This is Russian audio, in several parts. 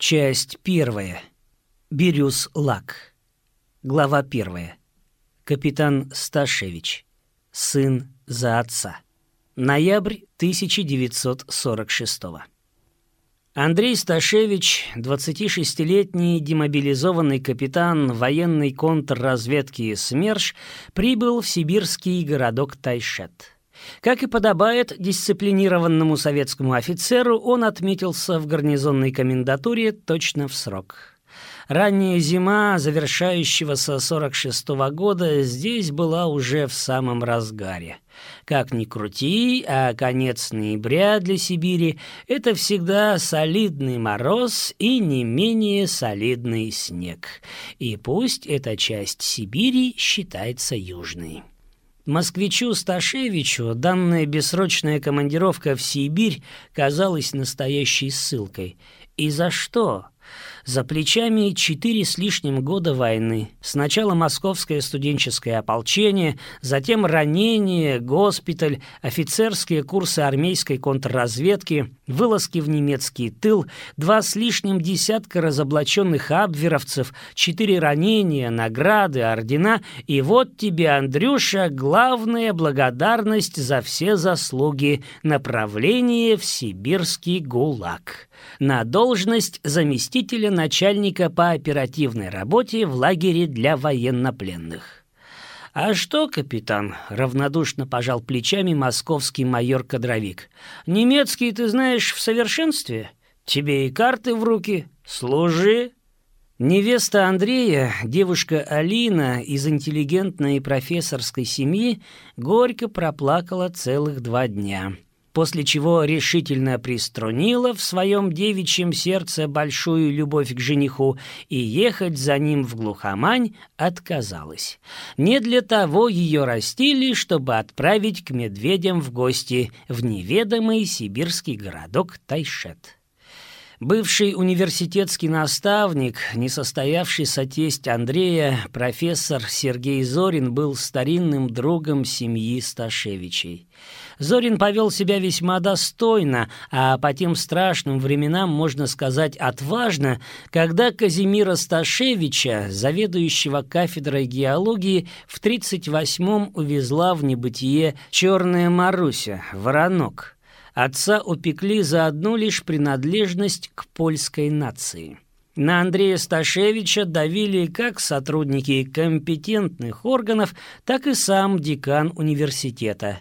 Часть первая. Бирюс Лак. Глава первая. Капитан Сташевич. Сын за отца. Ноябрь 1946 Андрей Сташевич, 26-летний демобилизованный капитан военной контрразведки СМЕРШ, прибыл в сибирский городок Тайшет. Как и подобает дисциплинированному советскому офицеру, он отметился в гарнизонной комендатуре точно в срок. Ранняя зима завершающегося 46 -го года здесь была уже в самом разгаре. Как ни крути, а конец ноября для Сибири — это всегда солидный мороз и не менее солидный снег. И пусть эта часть Сибири считается южной. Москвичу Сташевичу данная бессрочная командировка в Сибирь казалась настоящей ссылкой. И за что? За плечами четыре с лишним года войны. Сначала московское студенческое ополчение, затем ранение, госпиталь, офицерские курсы армейской контрразведки, вылазки в немецкий тыл, два с лишним десятка разоблаченных абверовцев, четыре ранения, награды, ордена. И вот тебе, Андрюша, главная благодарность за все заслуги направление в сибирский ГУЛАГ на должность заместителя начальника по оперативной работе в лагере для военнопленных. «А что, капитан?» — равнодушно пожал плечами московский майор-кадровик. «Немецкий ты знаешь в совершенстве? Тебе и карты в руки. Служи!» Невеста Андрея, девушка Алина из интеллигентной профессорской семьи, горько проплакала целых два дня после чего решительно приструнила в своем девичьем сердце большую любовь к жениху и ехать за ним в глухомань отказалась. Не для того ее растили, чтобы отправить к медведям в гости в неведомый сибирский городок Тайшет. Бывший университетский наставник, несостоявшийся тесть Андрея, профессор Сергей Зорин был старинным другом семьи Сташевичей. Зорин повел себя весьма достойно, а по тем страшным временам, можно сказать, отважно, когда Казимира Сташевича, заведующего кафедрой геологии, в 38-м увезла в небытие черная Маруся, воронок. Отца упекли за одну лишь принадлежность к польской нации. На Андрея Сташевича давили как сотрудники компетентных органов, так и сам декан университета.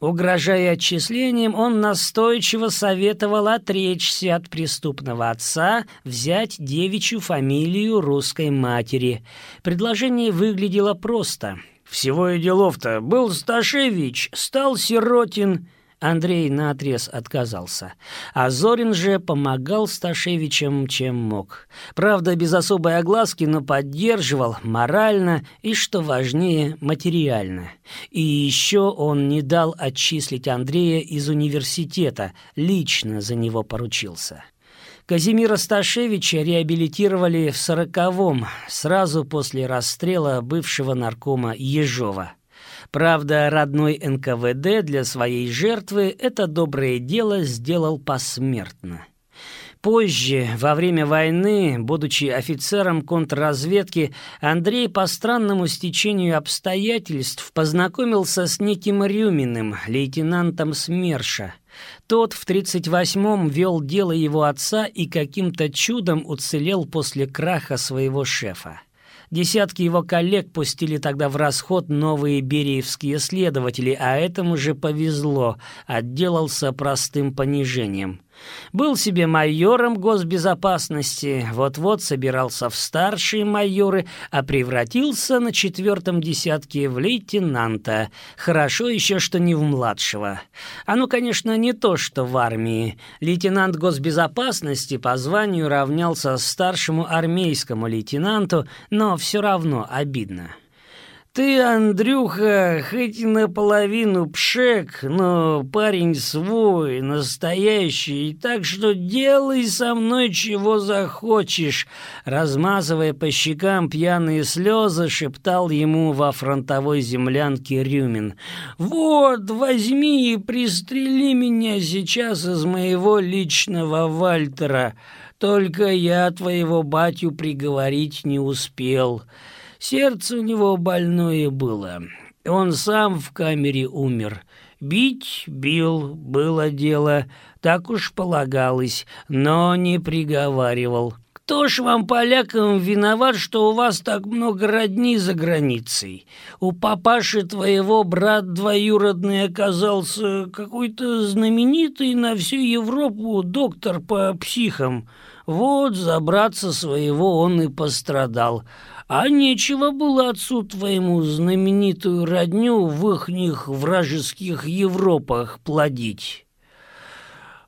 Угрожая отчислением, он настойчиво советовал отречься от преступного отца, взять девичью фамилию русской матери. Предложение выглядело просто. «Всего и делов-то. Был Сташевич, стал Сиротин». Андрей наотрез отказался. А Зорин же помогал Сташевичам, чем мог. Правда, без особой огласки, но поддерживал морально и, что важнее, материально. И еще он не дал отчислить Андрея из университета, лично за него поручился. Казимира Сташевича реабилитировали в сороковом, сразу после расстрела бывшего наркома Ежова. Правда, родной НКВД для своей жертвы это доброе дело сделал посмертно. Позже, во время войны, будучи офицером контрразведки, Андрей по странному стечению обстоятельств познакомился с неким Рюминым, лейтенантом СМЕРШа. Тот в 38-м вел дело его отца и каким-то чудом уцелел после краха своего шефа. Десятки его коллег пустили тогда в расход новые бериевские следователи, а этому же повезло, отделался простым понижением. Был себе майором госбезопасности, вот-вот собирался в старшие майоры, а превратился на четвертом десятке в лейтенанта. Хорошо еще, что не в младшего. Ну, конечно, не то, что в армии. Лейтенант госбезопасности по званию равнялся старшему армейскому лейтенанту, но все равно обидно. Ты, Андрюха, хоть и наполовину пшек, но парень свой, настоящий, так что делай со мной чего захочешь. Размазывая по щекам пьяные слезы, шептал ему во фронтовой землянке Рюмин. Вот, возьми и пристрели меня сейчас из моего личного Вальтера. Только я твоего батю приговорить не успел. Сердце у него больное было. Он сам в камере умер. Бить бил, было дело, так уж полагалось, но не приговаривал. Кто ж вам, полякам, виноват, что у вас так много родни за границей? У папаши твоего брат двоюродный оказался какой-то знаменитый на всю Европу доктор по психам. Вот забраться своего он и пострадал. А нечего было отцу твоему знаменитую родню в ихних вражеских Европах плодить».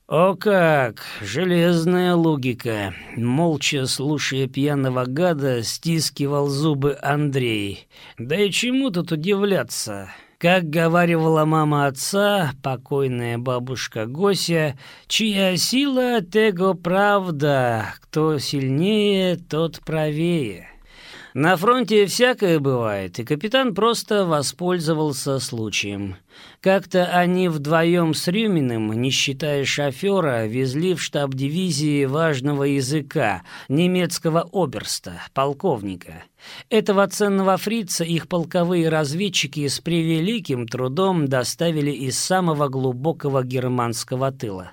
«О как! Железная логика!» Молча слушая пьяного гада, стискивал зубы Андрей. «Да и чему тут удивляться?» Как говаривала мама отца, покойная бабушка Гося, «Чья сила, tego правда, кто сильнее, тот правее». На фронте всякое бывает, и капитан просто воспользовался случаем. Как-то они вдвоем с Рюминым, не считая шофера, везли в штаб дивизии важного языка, немецкого оберста, полковника. Этого ценного фрица их полковые разведчики с превеликим трудом доставили из самого глубокого германского тыла.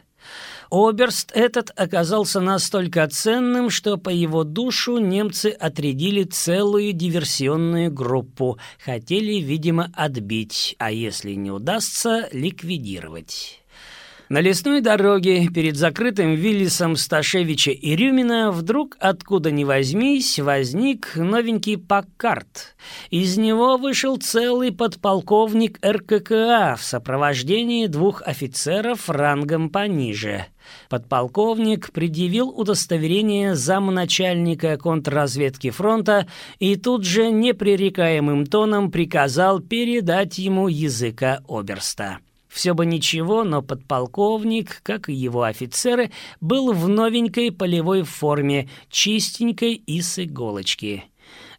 Оберст этот оказался настолько ценным, что по его душу немцы отрядили целую диверсионную группу, хотели, видимо, отбить, а если не удастся, ликвидировать. На лесной дороге перед закрытым Виллисом Сташевича и Рюмина вдруг откуда ни возьмись возник новенький Паккарт. Из него вышел целый подполковник РККА в сопровождении двух офицеров рангом пониже. Подполковник предъявил удостоверение замначальника контрразведки фронта и тут же непререкаемым тоном приказал передать ему языка оберста. Все бы ничего, но подполковник, как и его офицеры, был в новенькой полевой форме, чистенькой и с иголочки.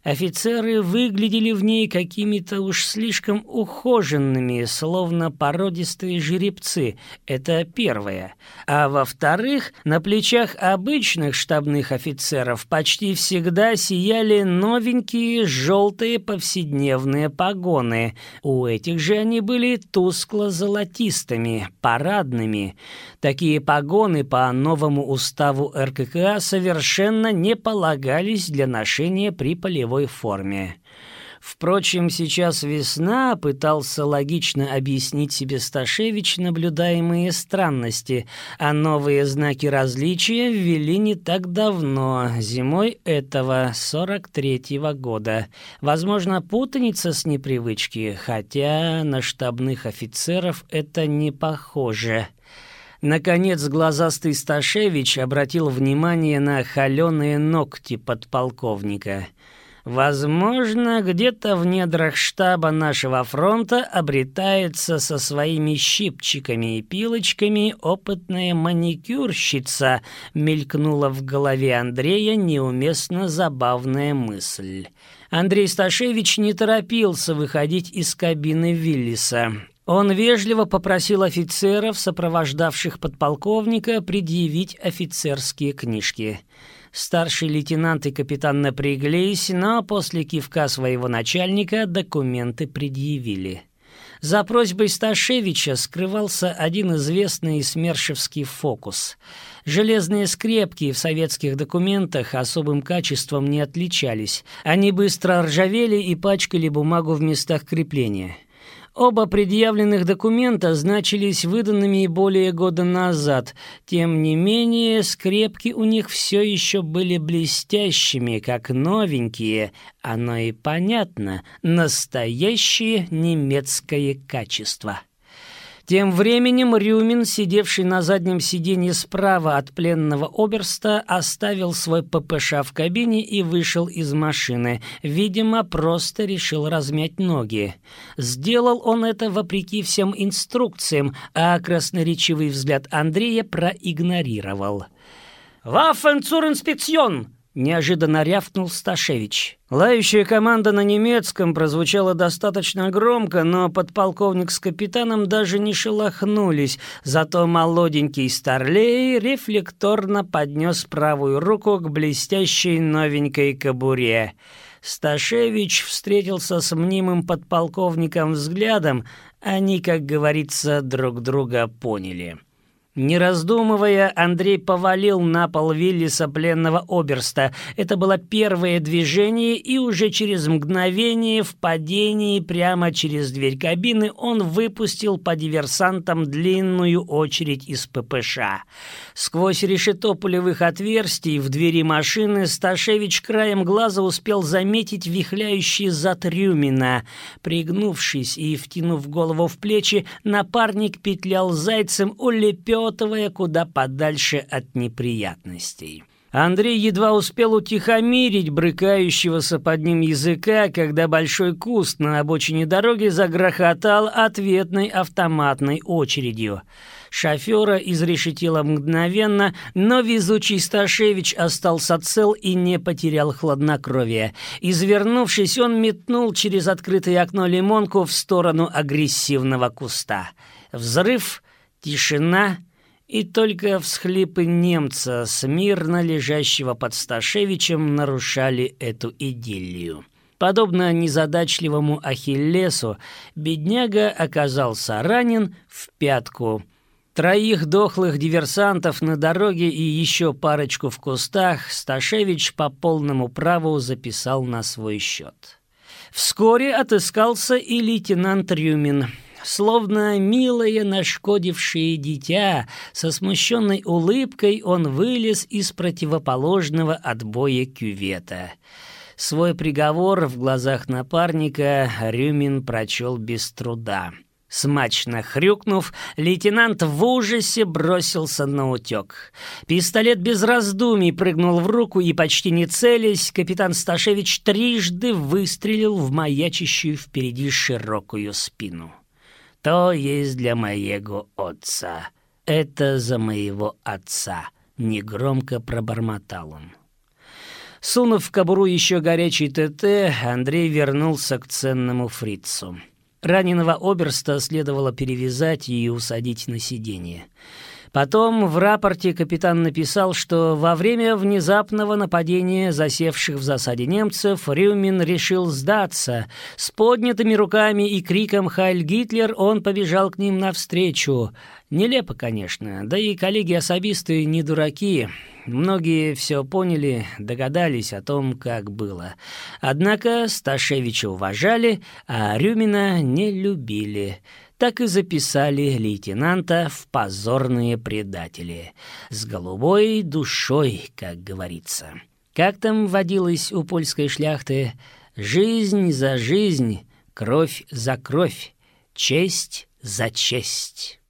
Офицеры выглядели в ней какими-то уж слишком ухоженными, словно породистые жеребцы. Это первое. А во-вторых, на плечах обычных штабных офицеров почти всегда сияли новенькие желтые повседневные погоны. У этих же они были тускло-золотистыми, парадными. Такие погоны по новому уставу РККА совершенно не полагались для ношения при полевой боевой форме. Впрочем, сейчас весна, пытался логично объяснить себе Сташевич наблюдаемые странности, а новые знаки различия ввели не так давно, зимой этого 43-го года. Возможно, путаница с непривычки, хотя на штабных офицеров это не похоже. Наконец глазастый Сташевич обратил внимание на холеные ногти подполковника — Возможно, где-то в недрах штаба нашего фронта обретается со своими щипчиками и пилочками опытная маникюрщица, мелькнула в голове Андрея неуместно забавная мысль. Андрей Сташевич не торопился выходить из кабины Виллиса. Он вежливо попросил офицеров, сопровождавших подполковника, предъявить офицерские книжки. Старший лейтенант и капитан напряглись, но после кивка своего начальника документы предъявили. За просьбой Сташевича скрывался один известный смершевский фокус. Железные скрепки в советских документах особым качеством не отличались. Они быстро ржавели и пачкали бумагу в местах крепления. Оба предъявленных документа значились выданными более года назад. Тем не менее, скрепки у них все еще были блестящими, как новенькие. Оно и понятно, настоящее немецкое качество. Тем временем Рюмин, сидевший на заднем сиденье справа от пленного оберста, оставил свой ППШ в кабине и вышел из машины. Видимо, просто решил размять ноги. Сделал он это вопреки всем инструкциям, а красноречивый взгляд Андрея проигнорировал. «Ваффен цур инспекцион!» — неожиданно рявкнул Сташевич. Лающая команда на немецком прозвучала достаточно громко, но подполковник с капитаном даже не шелохнулись, зато молоденький Старлей рефлекторно поднес правую руку к блестящей новенькой кобуре. Сташевич встретился с мнимым подполковником взглядом, они, как говорится, друг друга поняли. Не раздумывая, Андрей повалил на пол Виллиса пленного оберста. Это было первое движение, и уже через мгновение в падении прямо через дверь кабины он выпустил по диверсантам длинную очередь из ППШ. Сквозь решето пулевых отверстий в двери машины Сташевич краем глаза успел заметить вихляющий зад Рюмина. Пригнувшись и втянув голову в плечи, напарник петлял зайцем, улепел улепетывая куда подальше от неприятностей. Андрей едва успел утихомирить брыкающегося под ним языка, когда большой куст на обочине дороги загрохотал ответной автоматной очередью. Шофера изрешетило мгновенно, но везучий Сташевич остался цел и не потерял хладнокровие. Извернувшись, он метнул через открытое окно лимонку в сторону агрессивного куста. Взрыв, тишина — и только всхлипы немца, смирно лежащего под Сташевичем, нарушали эту идиллию. Подобно незадачливому Ахиллесу, бедняга оказался ранен в пятку. Троих дохлых диверсантов на дороге и еще парочку в кустах Сташевич по полному праву записал на свой счет. Вскоре отыскался и лейтенант Рюмин – Словно милое нашкодившее дитя, со смущенной улыбкой он вылез из противоположного отбоя кювета. Свой приговор в глазах напарника Рюмин прочел без труда. Смачно хрюкнув, лейтенант в ужасе бросился на утек. Пистолет без раздумий прыгнул в руку, и, почти не целясь, капитан Сташевич трижды выстрелил в маячащую впереди широкую спину то есть для моего отца. Это за моего отца», — негромко пробормотал он. Сунув в кобуру еще горячий ТТ, Андрей вернулся к ценному фрицу. Раненого оберста следовало перевязать и усадить на сиденье. Потом в рапорте капитан написал, что во время внезапного нападения засевших в засаде немцев Рюмин решил сдаться. С поднятыми руками и криком «Хайль Гитлер» он побежал к ним навстречу. Нелепо, конечно, да и коллеги-особисты не дураки. Многие все поняли, догадались о том, как было. Однако Сташевича уважали, а Рюмина не любили так и записали лейтенанта в позорные предатели. С голубой душой, как говорится. Как там водилось у польской шляхты? Жизнь за жизнь, кровь за кровь, честь за честь».